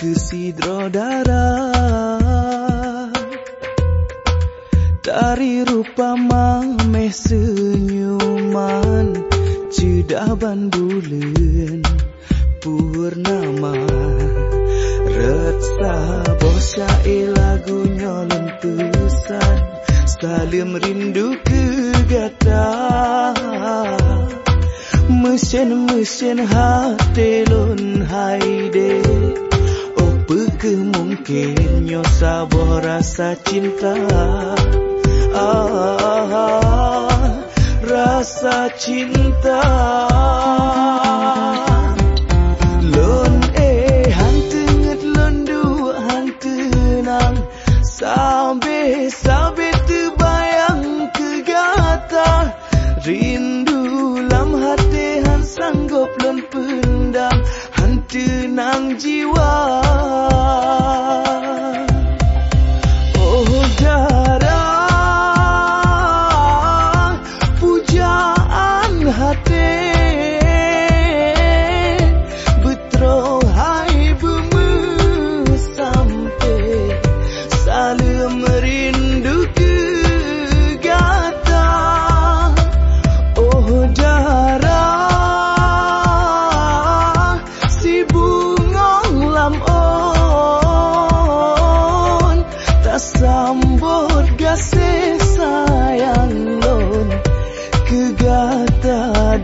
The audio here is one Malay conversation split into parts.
kesidro darah. Tari rupa mameh senyuman Cedaban bulan purnama. Retsa bosa lagu nyolong pesan Salim rindu kegatah mesin-mesin hati lun haide ku mungkin nyo sabo rasa cinta. Ah, rasa cinta. Lon eh han tenget lon du han tenang sambe sambe terbayang kegata rindu lam hati han sanggup lon pendam han tenang jiwa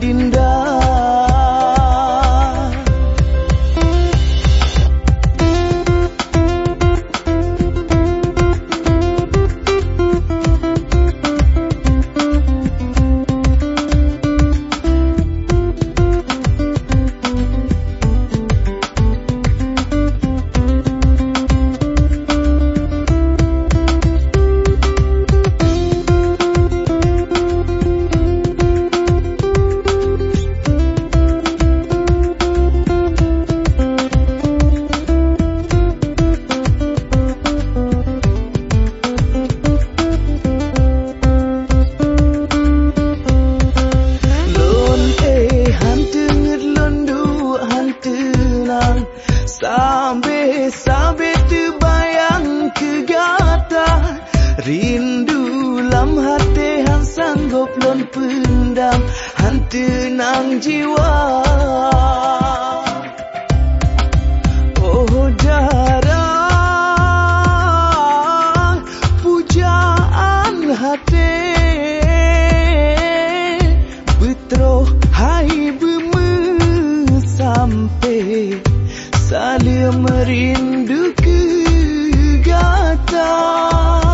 kegata Sampai sampai terbayang kegata Rindu lam hati han sanggup lon pendam. Han tenang jiwa. Oh hati. Betroh hai saling merindu ke gata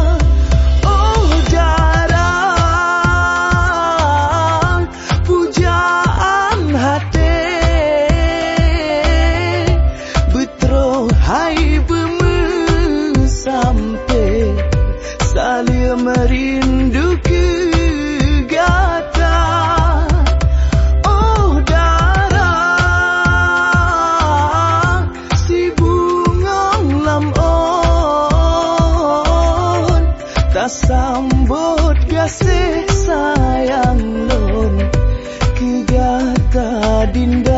Kita sambut kasih sayang non Kita dinda